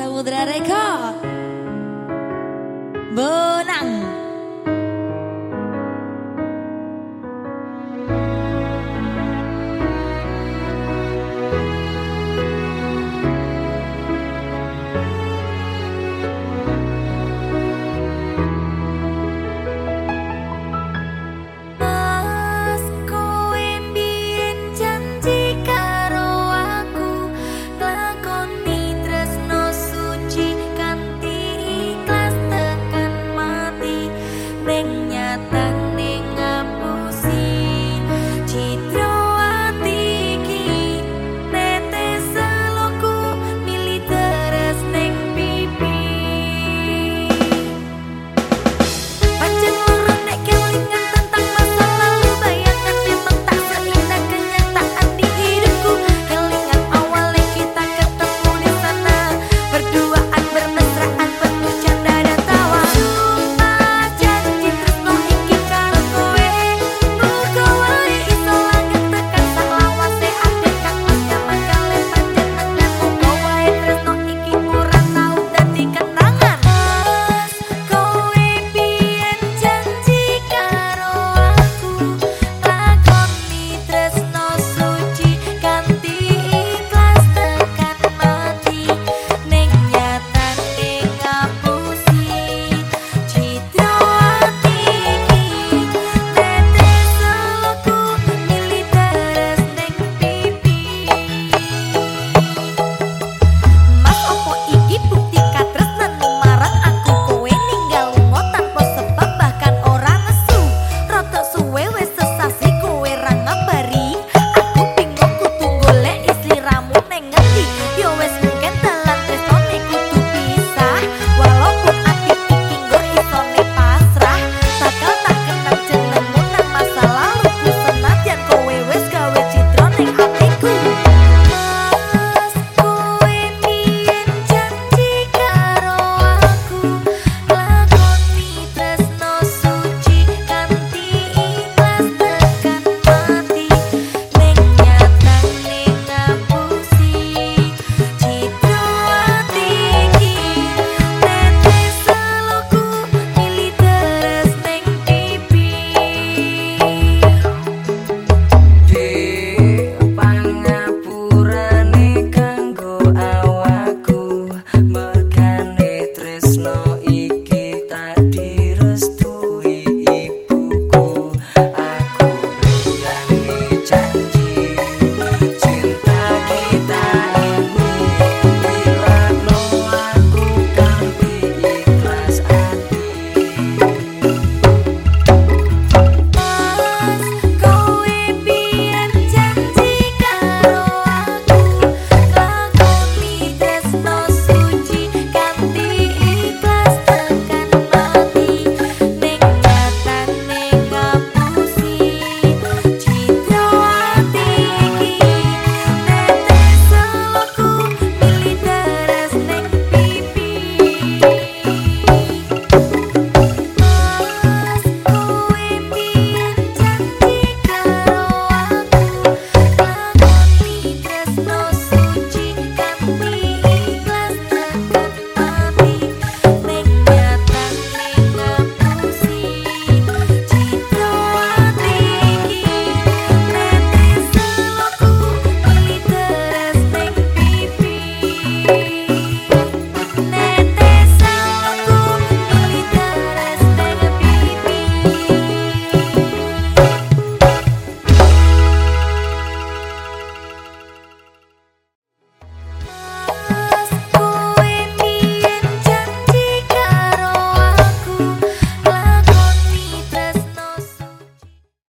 Samudra Reka. Bo mata